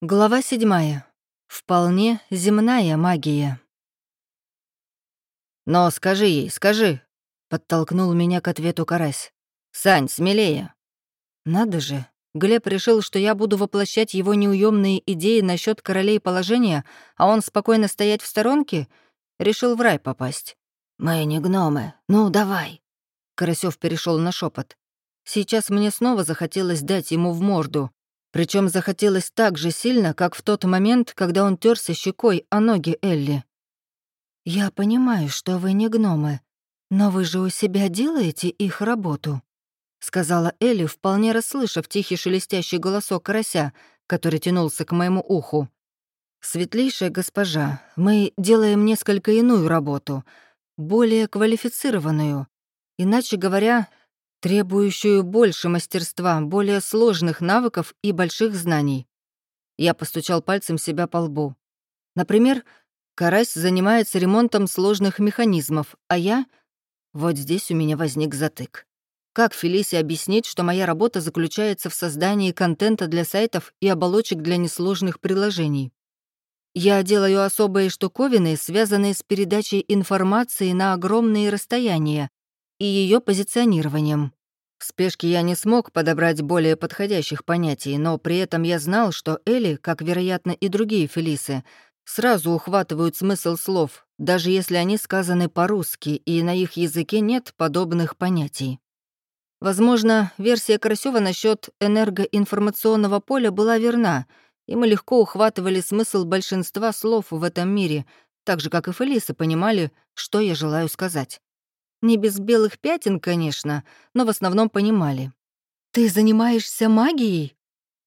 Глава седьмая. Вполне земная магия. «Но скажи ей, скажи!» — подтолкнул меня к ответу Карась. «Сань, смелее!» Надо же, Глеб решил, что я буду воплощать его неуемные идеи насчет королей положения, а он спокойно стоять в сторонке? Решил в рай попасть. «Мы не гномы, ну давай!» Карасёв перешел на шепот. Сейчас мне снова захотелось дать ему в морду, причем захотелось так же сильно, как в тот момент, когда он терся щекой о ноги Элли. «Я понимаю, что вы не гномы, но вы же у себя делаете их работу», — сказала Элли, вполне расслышав тихий шелестящий голосок карася, который тянулся к моему уху. «Светлейшая госпожа, мы делаем несколько иную работу, более квалифицированную. Иначе говоря, требующую больше мастерства, более сложных навыков и больших знаний. Я постучал пальцем себя по лбу. Например, Карась занимается ремонтом сложных механизмов, а я... Вот здесь у меня возник затык. Как Фелисе объяснить, что моя работа заключается в создании контента для сайтов и оболочек для несложных приложений? Я делаю особые штуковины, связанные с передачей информации на огромные расстояния, и ее позиционированием. В спешке я не смог подобрать более подходящих понятий, но при этом я знал, что Элли, как, вероятно, и другие Фелисы, сразу ухватывают смысл слов, даже если они сказаны по-русски, и на их языке нет подобных понятий. Возможно, версия Карасева насчет энергоинформационного поля была верна, и мы легко ухватывали смысл большинства слов в этом мире, так же, как и Фелисы понимали, что я желаю сказать. Не без белых пятен, конечно, но в основном понимали. «Ты занимаешься магией?»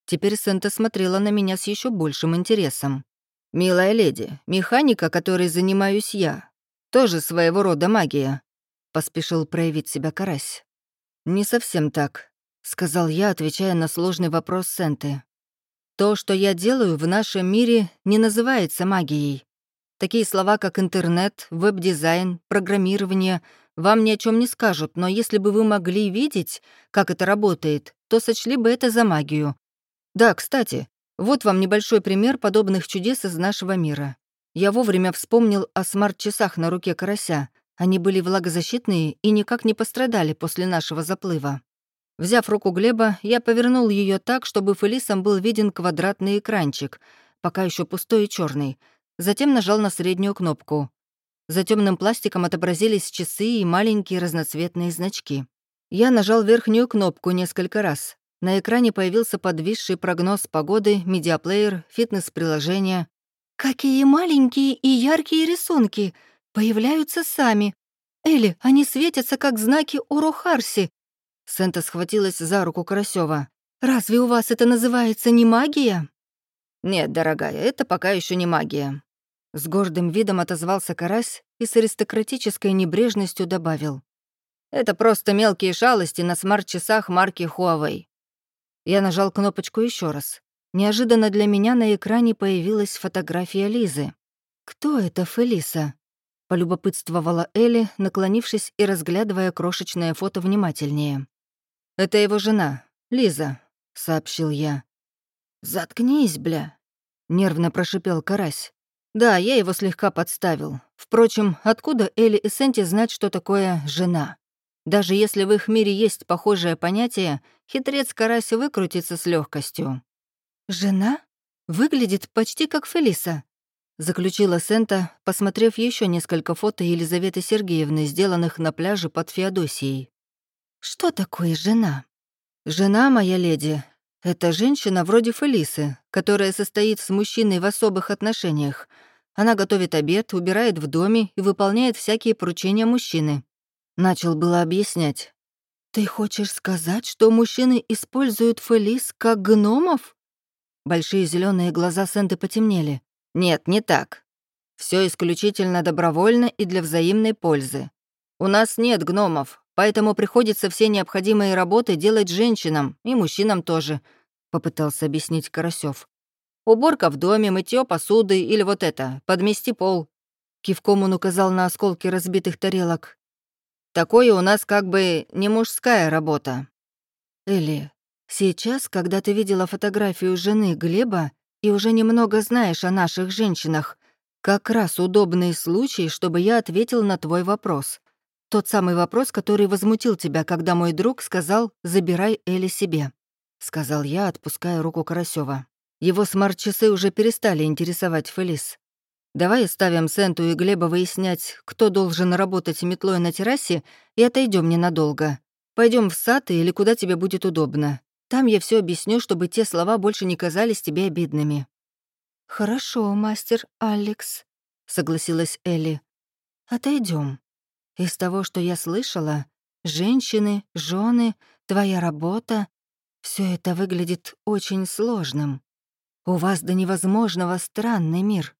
Теперь Сента смотрела на меня с еще большим интересом. «Милая леди, механика, которой занимаюсь я, тоже своего рода магия», — поспешил проявить себя Карась. «Не совсем так», — сказал я, отвечая на сложный вопрос Сенты. «То, что я делаю в нашем мире, не называется магией. Такие слова, как интернет, веб-дизайн, программирование — вам ни о чем не скажут, но если бы вы могли видеть, как это работает, то сочли бы это за магию. Да, кстати, вот вам небольшой пример подобных чудес из нашего мира. Я вовремя вспомнил о смарт-часах на руке карася. Они были влагозащитные и никак не пострадали после нашего заплыва. Взяв руку Глеба, я повернул ее так, чтобы Фелисам был виден квадратный экранчик, пока еще пустой и черный. Затем нажал на среднюю кнопку. За темным пластиком отобразились часы и маленькие разноцветные значки. Я нажал верхнюю кнопку несколько раз. На экране появился подвисший прогноз погоды, медиаплеер, фитнес-приложение. «Какие маленькие и яркие рисунки! Появляются сами! Элли, они светятся, как знаки Урухарси!» Сента схватилась за руку Карасева. «Разве у вас это называется не магия?» «Нет, дорогая, это пока еще не магия. С гордым видом отозвался карась и с аристократической небрежностью добавил. «Это просто мелкие шалости на смарт-часах марки Huawei». Я нажал кнопочку еще раз. Неожиданно для меня на экране появилась фотография Лизы. «Кто это Фелиса?» — полюбопытствовала Элли, наклонившись и разглядывая крошечное фото внимательнее. «Это его жена, Лиза», — сообщил я. «Заткнись, бля», — нервно прошипел Карась. Да, я его слегка подставил. Впрочем, откуда Элли и Сенти знать, что такое «жена»? Даже если в их мире есть похожее понятие, хитрец Карась выкрутится с легкостью. «Жена? Выглядит почти как Фелиса», — заключила Сента, посмотрев еще несколько фото Елизаветы Сергеевны, сделанных на пляже под Феодосией. «Что такое жена?» «Жена, моя леди, это женщина вроде Фелисы, которая состоит с мужчиной в особых отношениях. Она готовит обед, убирает в доме и выполняет всякие поручения мужчины. Начал было объяснять. «Ты хочешь сказать, что мужчины используют Фелис как гномов?» Большие зеленые глаза Сенты потемнели. «Нет, не так. Все исключительно добровольно и для взаимной пользы. У нас нет гномов, поэтому приходится все необходимые работы делать женщинам и мужчинам тоже», — попытался объяснить Карасёв. «Уборка в доме, мытье посуды или вот это, подмести пол». Кивком он указал на осколки разбитых тарелок. «Такое у нас как бы не мужская работа». «Элли, сейчас, когда ты видела фотографию жены Глеба, и уже немного знаешь о наших женщинах. Как раз удобный случай, чтобы я ответил на твой вопрос. Тот самый вопрос, который возмутил тебя, когда мой друг сказал «забирай Элли себе», — сказал я, отпуская руку Карасева. Его смарт-часы уже перестали интересовать Фелис. Давай оставим Сенту и Глеба выяснять, кто должен работать метлой на террасе, и отойдем ненадолго. Пойдем в сад или куда тебе будет удобно. Там я все объясню, чтобы те слова больше не казались тебе обидными». «Хорошо, мастер Алекс», — согласилась Элли. Отойдем. Из того, что я слышала, женщины, жены, твоя работа — все это выглядит очень сложным. У вас до невозможного странный мир.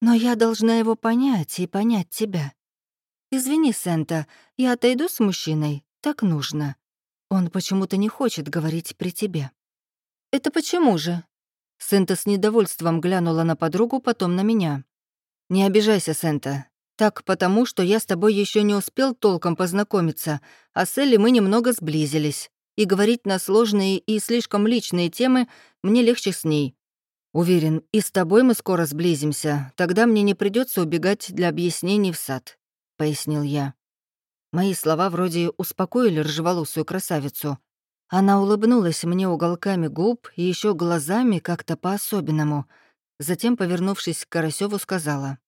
Но я должна его понять и понять тебя. Извини, Сента, я отойду с мужчиной, так нужно. Он почему-то не хочет говорить при тебе». «Это почему же?» Сента с недовольством глянула на подругу, потом на меня. «Не обижайся, Сента. Так потому, что я с тобой еще не успел толком познакомиться, а с Элли мы немного сблизились. И говорить на сложные и слишком личные темы мне легче с ней. Уверен, и с тобой мы скоро сблизимся, тогда мне не придется убегать для объяснений в сад», — пояснил я. Мои слова вроде успокоили рыжеволосую красавицу. Она улыбнулась мне уголками губ и еще глазами как-то по-особенному. Затем, повернувшись к Карасеву, сказала.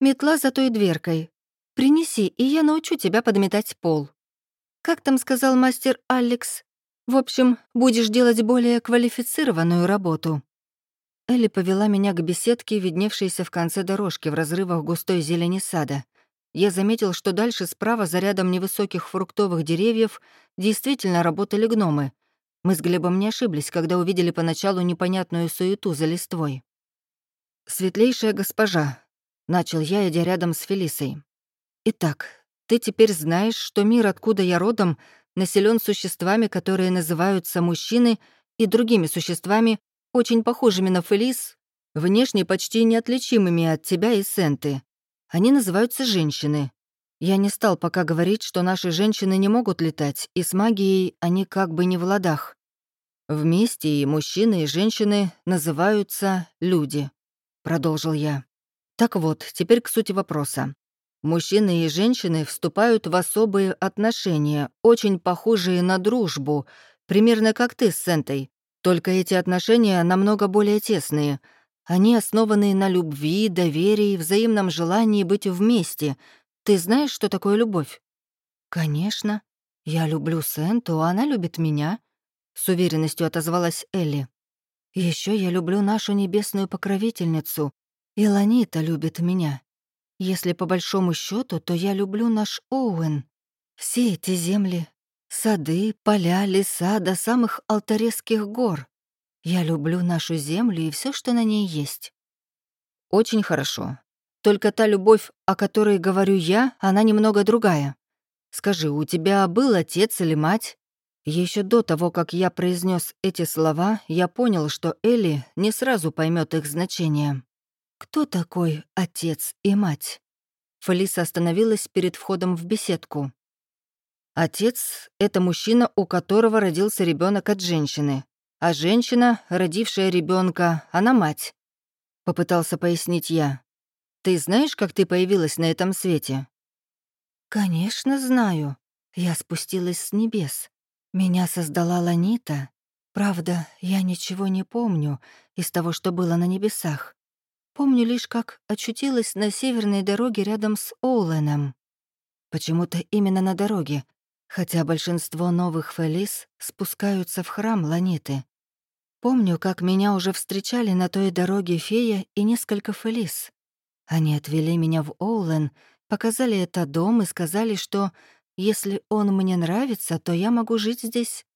«Метла за той дверкой. Принеси, и я научу тебя подметать пол». «Как там сказал мастер Алекс? В общем, будешь делать более квалифицированную работу». Элли повела меня к беседке, видневшейся в конце дорожки в разрывах густой зелени сада — я заметил, что дальше справа, за рядом невысоких фруктовых деревьев, действительно работали гномы. Мы с Глебом не ошиблись, когда увидели поначалу непонятную суету за листвой. «Светлейшая госпожа», — начал я, идя рядом с Фелисой. «Итак, ты теперь знаешь, что мир, откуда я родом, населен существами, которые называются мужчины, и другими существами, очень похожими на Фелис, внешне почти неотличимыми от тебя и Сенты. Они называются женщины. Я не стал пока говорить, что наши женщины не могут летать, и с магией они как бы не в ладах. Вместе и мужчины, и женщины называются люди, продолжил я. Так вот, теперь к сути вопроса. Мужчины и женщины вступают в особые отношения, очень похожие на дружбу, примерно как ты с Сентой. Только эти отношения намного более тесные — они основаны на любви, доверии, взаимном желании быть вместе. Ты знаешь, что такое любовь?» «Конечно. Я люблю Сенту, она любит меня», — с уверенностью отозвалась Элли. Еще я люблю нашу небесную покровительницу, и любит меня. Если по большому счету, то я люблю наш Оуэн. Все эти земли, сады, поля, леса до самых алтареских гор. Я люблю нашу землю и все, что на ней есть. Очень хорошо. Только та любовь, о которой говорю я, она немного другая. Скажи, у тебя был отец или мать? Еще до того, как я произнес эти слова, я понял, что Элли не сразу поймет их значение. Кто такой отец и мать? Фелиса остановилась перед входом в беседку. Отец — это мужчина, у которого родился ребенок от женщины а женщина, родившая ребенка, она мать. Попытался пояснить я. Ты знаешь, как ты появилась на этом свете? Конечно, знаю. Я спустилась с небес. Меня создала Ланита. Правда, я ничего не помню из того, что было на небесах. Помню лишь, как очутилась на северной дороге рядом с Оуленом. Почему-то именно на дороге, хотя большинство новых Фелис спускаются в храм Ланиты. Помню, как меня уже встречали на той дороге фея и несколько фелис. Они отвели меня в Оулен, показали это дом и сказали, что если он мне нравится, то я могу жить здесь.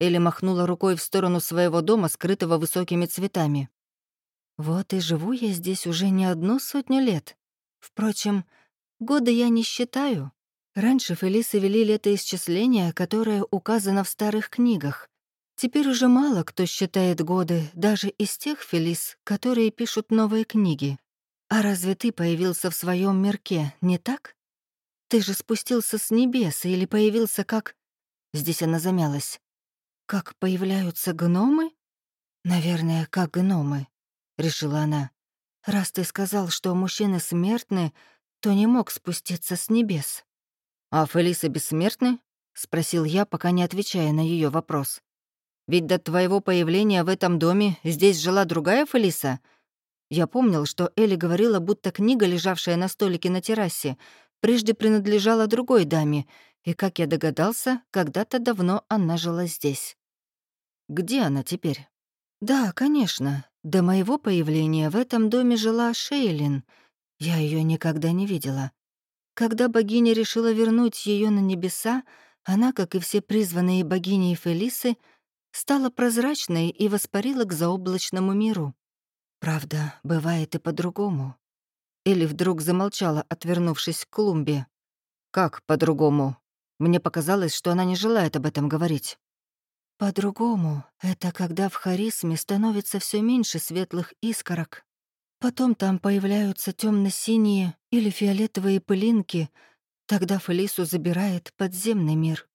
Элли махнула рукой в сторону своего дома, скрытого высокими цветами. Вот и живу я здесь уже не одну сотню лет. Впрочем, годы я не считаю. Раньше Фелисы вели летоисчисление, которое указано в старых книгах. Теперь уже мало кто считает годы, даже из тех Фелис, которые пишут новые книги. А разве ты появился в своем мирке, не так? Ты же спустился с небес или появился как... Здесь она замялась. Как появляются гномы? Наверное, как гномы. — решила она. «Раз ты сказал, что мужчины смертны, то не мог спуститься с небес». «А Фелисы бессмертны?» — спросил я, пока не отвечая на ее вопрос. «Ведь до твоего появления в этом доме здесь жила другая Фелиса?» Я помнил, что Элли говорила, будто книга, лежавшая на столике на террасе, прежде принадлежала другой даме, и, как я догадался, когда-то давно она жила здесь. Где она теперь? Да, конечно. До моего появления в этом доме жила Шейлин. Я ее никогда не видела. Когда богиня решила вернуть ее на небеса, она, как и все призванные богини Фелисы, стала прозрачной и воспарила к заоблачному миру. Правда, бывает и по-другому. Элли вдруг замолчала, отвернувшись к клумбе. «Как по-другому?» Мне показалось, что она не желает об этом говорить. По-другому — это когда в харизме становится все меньше светлых искорок. Потом там появляются темно синие или фиолетовые пылинки, тогда Фелису забирает подземный мир.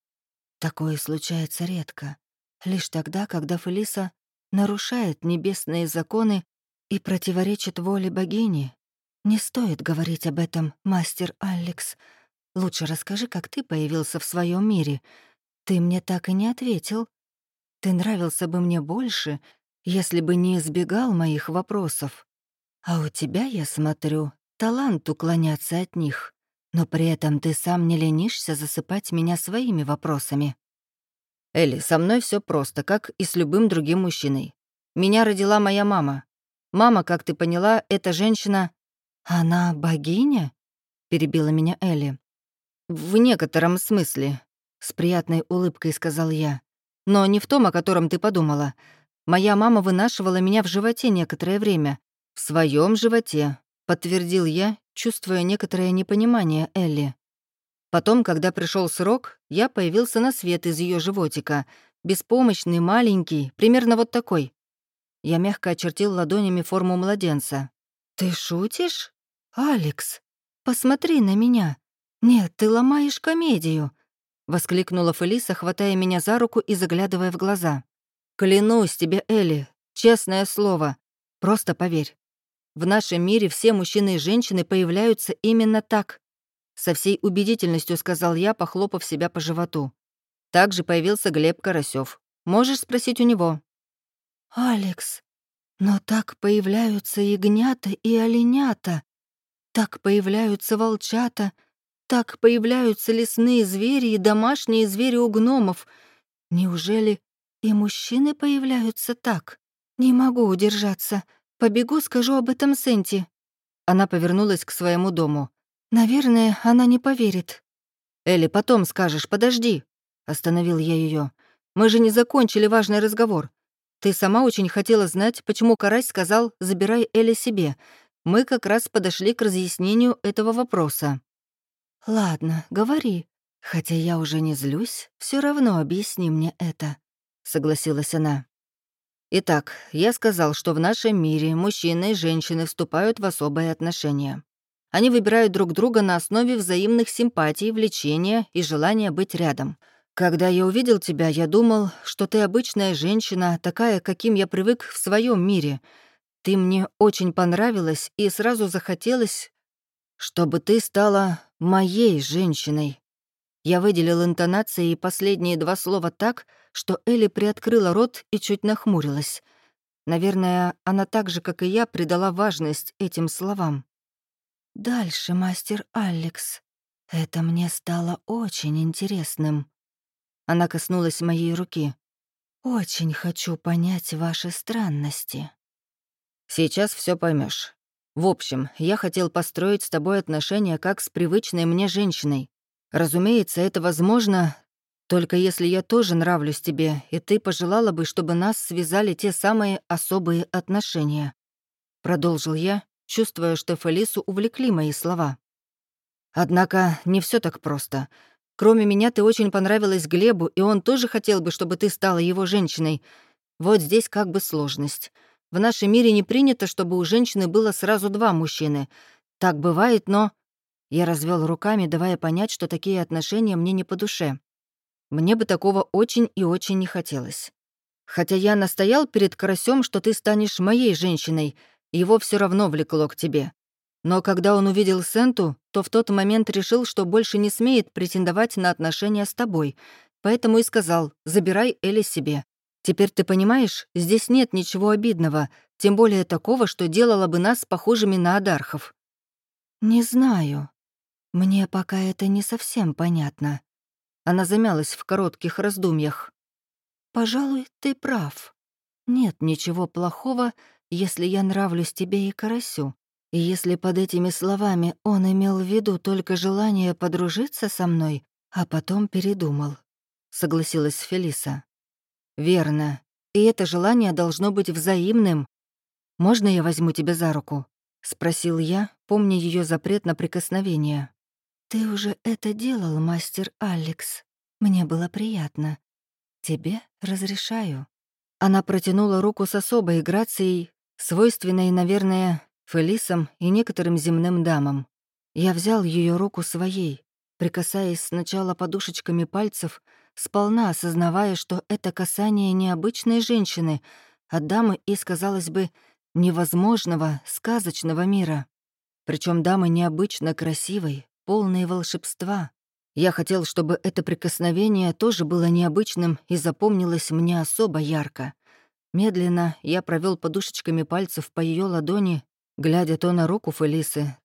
Такое случается редко. Лишь тогда, когда Фелиса нарушает небесные законы и противоречит воле богини. Не стоит говорить об этом, мастер Алекс. Лучше расскажи, как ты появился в своем мире. Ты мне так и не ответил. Ты нравился бы мне больше, если бы не избегал моих вопросов. А у тебя, я смотрю, талант уклоняться от них, но при этом ты сам не ленишься засыпать меня своими вопросами. Элли, со мной все просто, как и с любым другим мужчиной. Меня родила моя мама. Мама, как ты поняла, эта женщина... Она богиня? Перебила меня Элли. В некотором смысле, с приятной улыбкой сказал я. Но не в том, о котором ты подумала. Моя мама вынашивала меня в животе некоторое время. В своем животе, подтвердил я, чувствуя некоторое непонимание Элли. Потом, когда пришел срок, я появился на свет из ее животика, беспомощный, маленький, примерно вот такой. Я мягко очертил ладонями форму младенца. «Ты шутишь? Алекс, посмотри на меня. Нет, ты ломаешь комедию. — воскликнула Фелиса, хватая меня за руку и заглядывая в глаза. «Клянусь тебе, Элли, честное слово. Просто поверь. В нашем мире все мужчины и женщины появляются именно так». Со всей убедительностью сказал я, похлопав себя по животу. Также появился Глеб Карасёв. Можешь спросить у него. «Алекс, но так появляются ягнята и оленята. Так появляются волчата — так появляются лесные звери и домашние звери у гномов. Неужели и мужчины появляются так? Не могу удержаться. Побегу, скажу об этом Сенти. Она повернулась к своему дому. Наверное, она не поверит. Элли, потом скажешь, подожди. Остановил я ее. Мы же не закончили важный разговор. Ты сама очень хотела знать, почему Карась сказал «забирай Элли себе». Мы как раз подошли к разъяснению этого вопроса. «Ладно, говори. Хотя я уже не злюсь, все равно объясни мне это», — согласилась она. Итак, я сказал, что в нашем мире мужчины и женщины вступают в особые отношения. Они выбирают друг друга на основе взаимных симпатий, влечения и желания быть рядом. Когда я увидел тебя, я думал, что ты обычная женщина, такая, каким я привык в своем мире. Ты мне очень понравилась, и сразу захотелось, чтобы ты стала моей женщиной. Я выделил интонации и последние два слова так, что Элли приоткрыла рот и чуть нахмурилась. Наверное, она так же, как и я, придала важность этим словам. «Дальше, мастер Алекс. Это мне стало очень интересным». Она коснулась моей руки. «Очень хочу понять ваши странности». «Сейчас все поймешь. В общем, я хотел построить с тобой отношения как с привычной мне женщиной. Разумеется, это возможно, только если я тоже нравлюсь тебе, и ты пожелала бы, чтобы нас связали те самые особые отношения. Продолжил я, чувствуя, что Фелису увлекли мои слова. Однако не все так просто. Кроме меня, ты очень понравилась Глебу, и он тоже хотел бы, чтобы ты стала его женщиной. Вот здесь как бы сложность. В нашем мире не принято, чтобы у женщины было сразу два мужчины. Так бывает, но...» Я развел руками, давая понять, что такие отношения мне не по душе. Мне бы такого очень и очень не хотелось. Хотя я настоял перед Карасем, что ты станешь моей женщиной, его все равно влекло к тебе. Но когда он увидел Сенту, то в тот момент решил, что больше не смеет претендовать на отношения с тобой, поэтому и сказал «забирай Элли себе». Теперь ты понимаешь, здесь нет ничего обидного, тем более такого, что делало бы нас похожими на адархов». «Не знаю. Мне пока это не совсем понятно». Она замялась в коротких раздумьях. «Пожалуй, ты прав. Нет ничего плохого, если я нравлюсь тебе и Карасю. И если под этими словами он имел в виду только желание подружиться со мной, а потом передумал», — согласилась Фелиса. «Верно. И это желание должно быть взаимным. Можно я возьму тебя за руку?» — спросил я, помня ее запрет на прикосновение. «Ты уже это делал, мастер Алекс. Мне было приятно. Тебе разрешаю». Она протянула руку с особой грацией, свойственной, наверное, Фелисам и некоторым земным дамам. Я взял ее руку своей, прикасаясь сначала подушечками пальцев, сполна осознавая, что это касание необычной женщины, а дамы из, казалось бы, невозможного, сказочного мира. Причем дамы необычно красивой, полные волшебства. Я хотел, чтобы это прикосновение тоже было необычным и запомнилось мне особо ярко. Медленно я провел подушечками пальцев по ее ладони, глядя то на руку Фелисы,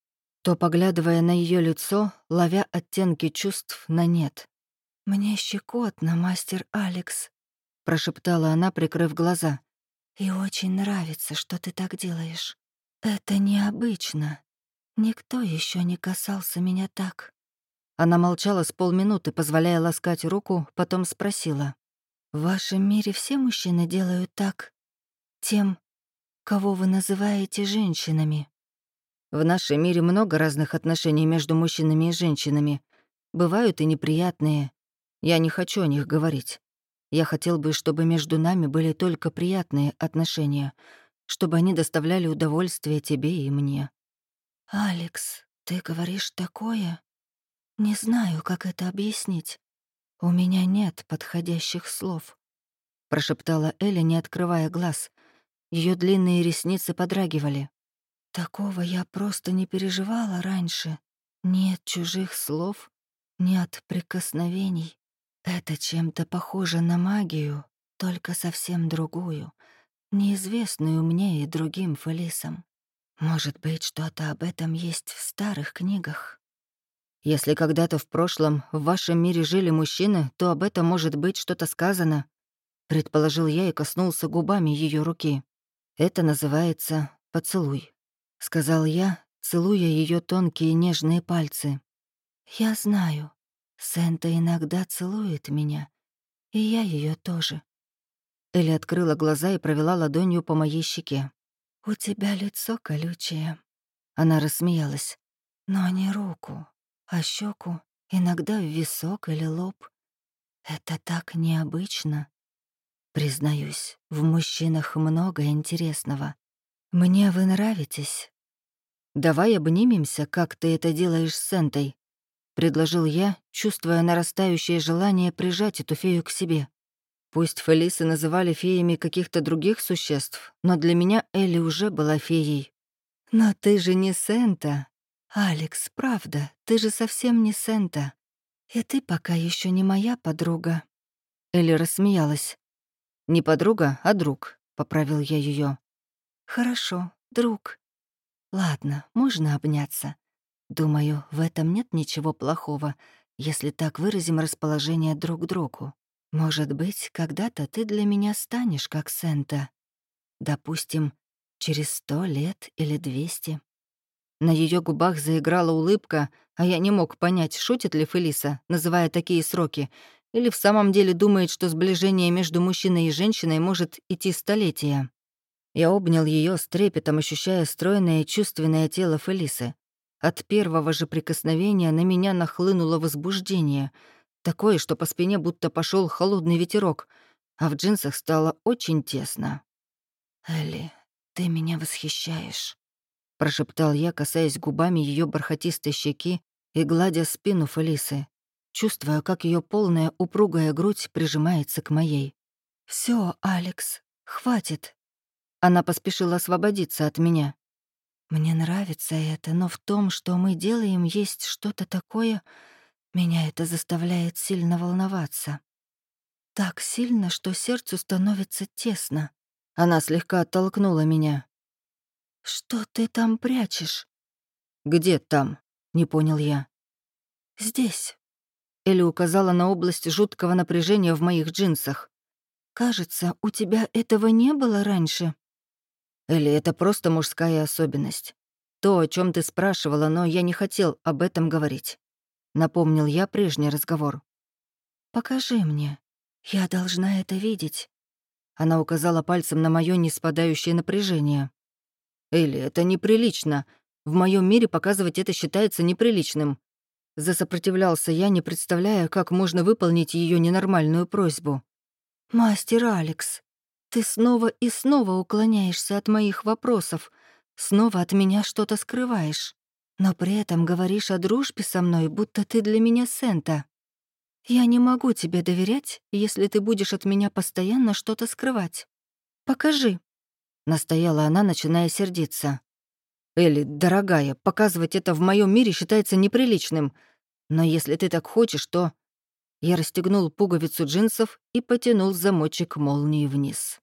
то поглядывая на ее лицо, ловя оттенки чувств на нет. «Мне щекотно, мастер Алекс», — прошептала она, прикрыв глаза. «И очень нравится, что ты так делаешь. Это необычно. Никто еще не касался меня так». Она молчала с полминуты, позволяя ласкать руку, потом спросила. «В вашем мире все мужчины делают так? Тем, кого вы называете женщинами?» «В нашем мире много разных отношений между мужчинами и женщинами. Бывают и неприятные, я не хочу о них говорить. Я хотел бы, чтобы между нами были только приятные отношения, чтобы они доставляли удовольствие тебе и мне». «Алекс, ты говоришь такое? Не знаю, как это объяснить. У меня нет подходящих слов», — прошептала Эля, не открывая глаз. Ее длинные ресницы подрагивали. «Такого я просто не переживала раньше. Нет чужих слов, нет прикосновений. Это чем-то похоже на магию, только совсем другую, неизвестную мне и другим Фелисам. Может быть, что-то об этом есть в старых книгах. Если когда-то в прошлом в вашем мире жили мужчины, то об этом может быть что-то сказано, предположил я и коснулся губами ее руки. Это называется поцелуй, сказал я, целуя ее тонкие нежные пальцы. Я знаю, Сента иногда целует меня, и я ее тоже. Элли открыла глаза и провела ладонью по моей щеке. «У тебя лицо колючее». Она рассмеялась. «Но не руку, а щеку, иногда в висок или лоб. Это так необычно. Признаюсь, в мужчинах много интересного. Мне вы нравитесь». «Давай обнимемся, как ты это делаешь с Сентой», — предложил я, чувствуя нарастающее желание прижать эту фею к себе. Пусть Фелисы называли феями каких-то других существ, но для меня Элли уже была феей. «Но ты же не Сента. Алекс, правда, ты же совсем не Сента. И ты пока еще не моя подруга». Элли рассмеялась. «Не подруга, а друг», — поправил я ее. «Хорошо, друг. Ладно, можно обняться. Думаю, в этом нет ничего плохого, если так выразим расположение друг к другу. Может быть, когда-то ты для меня станешь как Сента. Допустим, через сто лет или двести. На ее губах заиграла улыбка, а я не мог понять, шутит ли Фелиса, называя такие сроки, или в самом деле думает, что сближение между мужчиной и женщиной может идти столетия. Я обнял ее с трепетом, ощущая стройное чувственное тело Фелисы. От первого же прикосновения на меня нахлынуло возбуждение, такое, что по спине будто пошел холодный ветерок, а в джинсах стало очень тесно. «Элли, ты меня восхищаешь», — прошептал я, касаясь губами ее бархатистой щеки и гладя спину Фелисы, чувствуя, как ее полная упругая грудь прижимается к моей. Все, Алекс, хватит». Она поспешила освободиться от меня. «Мне нравится это, но в том, что мы делаем, есть что-то такое, меня это заставляет сильно волноваться. Так сильно, что сердцу становится тесно». Она слегка оттолкнула меня. «Что ты там прячешь?» «Где там?» — не понял я. «Здесь». Элли указала на область жуткого напряжения в моих джинсах. «Кажется, у тебя этого не было раньше». Элли, это просто мужская особенность. То, о чем ты спрашивала, но я не хотел об этом говорить. Напомнил я прежний разговор. «Покажи мне. Я должна это видеть». Она указала пальцем на мое неспадающее напряжение. «Элли, это неприлично. В моем мире показывать это считается неприличным». Засопротивлялся я, не представляя, как можно выполнить ее ненормальную просьбу. «Мастер Алекс, ты снова и снова уклоняешься от моих вопросов, снова от меня что-то скрываешь, но при этом говоришь о дружбе со мной, будто ты для меня Сента. Я не могу тебе доверять, если ты будешь от меня постоянно что-то скрывать. Покажи». Настояла она, начиная сердиться. «Элли, дорогая, показывать это в моем мире считается неприличным. Но если ты так хочешь, то...» Я расстегнул пуговицу джинсов и потянул замочек молнии вниз.